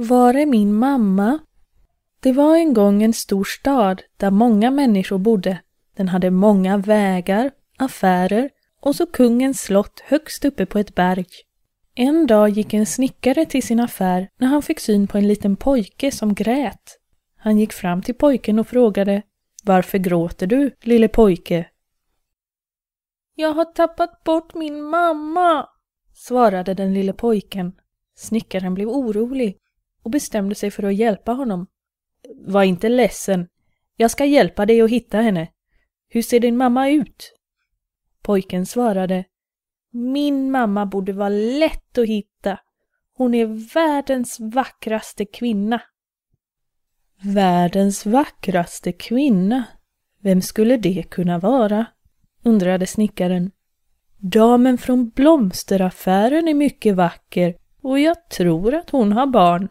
Var är min mamma? Det var en gång en stor stad där många människor bodde. Den hade många vägar, affärer och så kungens slott högst uppe på ett berg. En dag gick en snickare till sin affär när han fick syn på en liten pojke som grät. Han gick fram till pojken och frågade Varför gråter du, lille pojke? Jag har tappat bort min mamma, svarade den lille pojken. Snickaren blev orolig och bestämde sig för att hjälpa honom. Var inte ledsen. Jag ska hjälpa dig att hitta henne. Hur ser din mamma ut? Pojken svarade Min mamma borde vara lätt att hitta. Hon är världens vackraste kvinna. Världens vackraste kvinna? Vem skulle det kunna vara? undrade snickaren. Damen från blomsteraffären är mycket vacker och jag tror att hon har barn.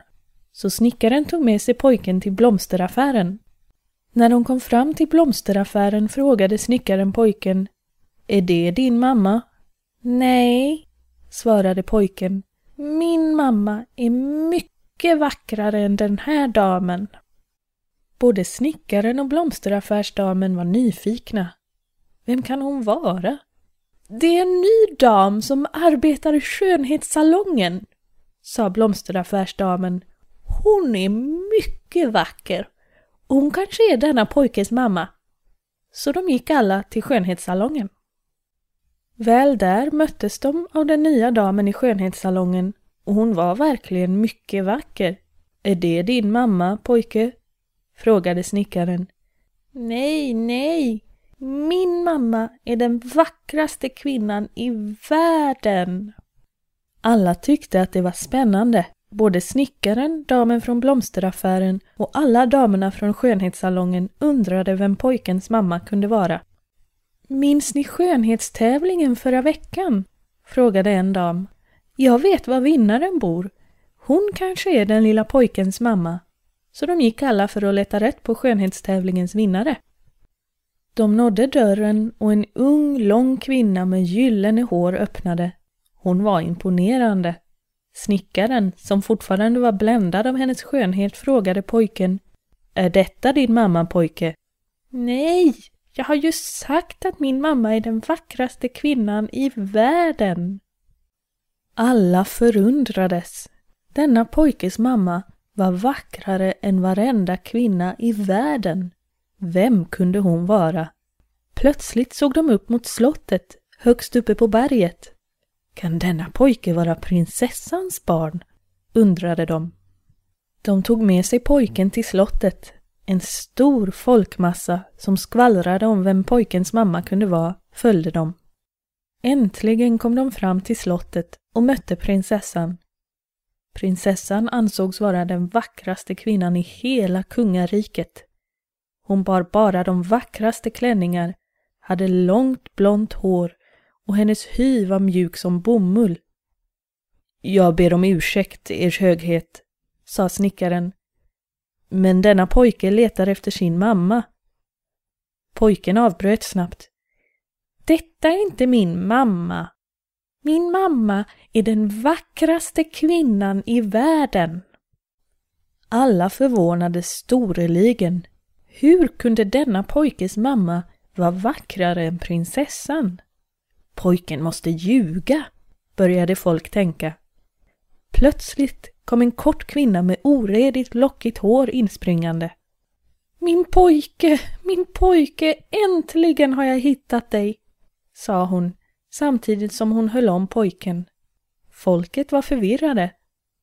Så snickaren tog med sig pojken till blomsteraffären. När de kom fram till blomsteraffären frågade snickaren pojken Är det din mamma? Nej, svarade pojken. Min mamma är mycket vackrare än den här damen. Både snickaren och blomsteraffärsdamen var nyfikna. Vem kan hon vara? Det är en ny dam som arbetar i skönhetssalongen, sa blomsteraffärsdamen. Hon är mycket vacker och hon kanske är denna pojkes mamma. Så de gick alla till skönhetssalongen. Väl där möttes de av den nya damen i skönhetssalongen och hon var verkligen mycket vacker. Är det din mamma, pojke? frågade snickaren. Nej, nej, min mamma är den vackraste kvinnan i världen. Alla tyckte att det var spännande. Både snickaren, damen från blomsteraffären och alla damerna från skönhetssalongen undrade vem pojkens mamma kunde vara. Minns ni skönhetstävlingen förra veckan? frågade en dam. Jag vet var vinnaren bor. Hon kanske är den lilla pojkens mamma. Så de gick alla för att leta rätt på skönhetstävlingens vinnare. De nådde dörren och en ung, lång kvinna med gyllene hår öppnade. Hon var imponerande. Snickaren, som fortfarande var bländad av hennes skönhet, frågade pojken Är detta din mamma, pojke? Nej, jag har ju sagt att min mamma är den vackraste kvinnan i världen. Alla förundrades. Denna pojkes mamma var vackrare än varenda kvinna i världen. Vem kunde hon vara? Plötsligt såg de upp mot slottet, högst uppe på berget. Kan denna pojke vara prinsessans barn? undrade de. De tog med sig pojken till slottet. En stor folkmassa som skvallrade om vem pojkens mamma kunde vara följde dem. Äntligen kom de fram till slottet och mötte prinsessan. Prinsessan ansågs vara den vackraste kvinnan i hela kungariket. Hon bar bara de vackraste klänningar, hade långt blont hår och hennes hy var mjuk som bomull. Jag ber om ursäkt, ers höghet, sa snickaren. Men denna pojke letar efter sin mamma. Pojken avbröt snabbt. Detta är inte min mamma. Min mamma är den vackraste kvinnan i världen. Alla förvånades storeligen. Hur kunde denna pojkes mamma vara vackrare än prinsessan? Pojken måste ljuga, började folk tänka. Plötsligt kom en kort kvinna med oredigt lockigt hår inspringande. Min pojke, min pojke, äntligen har jag hittat dig, sa hon samtidigt som hon höll om pojken. Folket var förvirrade.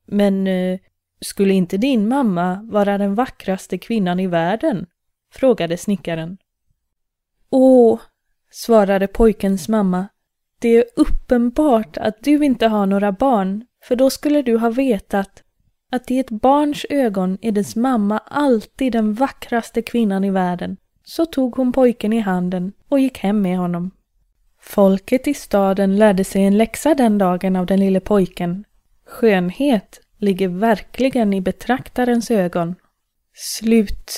Men eh, skulle inte din mamma vara den vackraste kvinnan i världen? frågade snickaren. Åh, svarade pojkens mamma. Det är uppenbart att du inte har några barn, för då skulle du ha vetat att i ett barns ögon är dess mamma alltid den vackraste kvinnan i världen. Så tog hon pojken i handen och gick hem med honom. Folket i staden lärde sig en läxa den dagen av den lille pojken. Skönhet ligger verkligen i betraktarens ögon. Slut